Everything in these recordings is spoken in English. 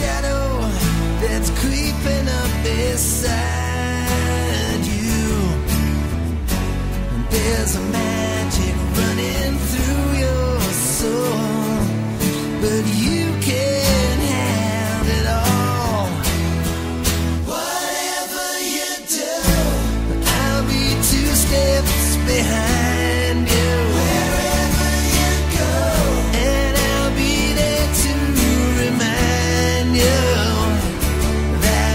shadow that's creeping up beside you. There's a magic running through your soul, but you.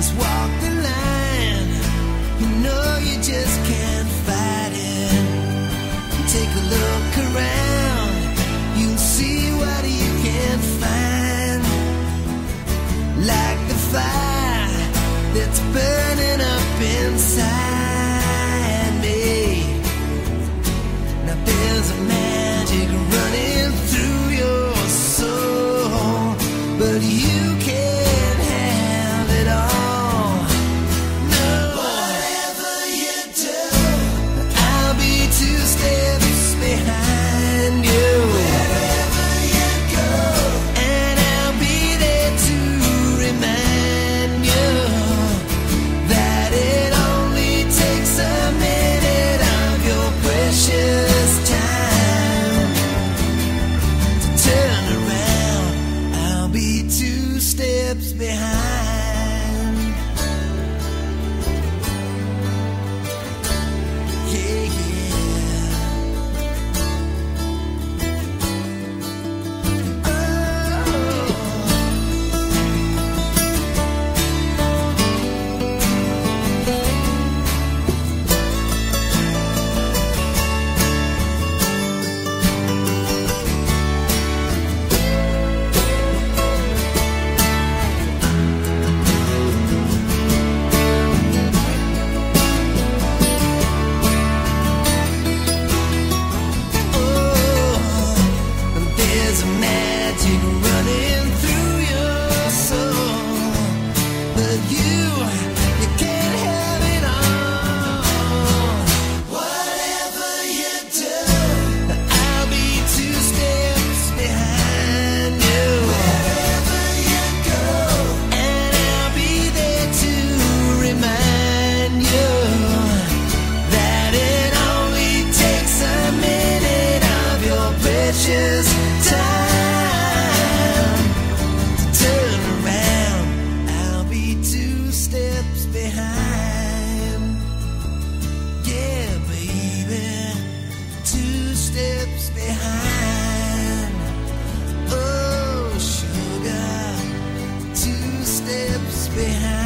Walk the line. You know you just can't fight it. Take a look around. You'll see what you can find. Like the fire that's burning up inside me. Now there's a magic running through your soul, but you. steps behind. Oh, sugar, two steps behind.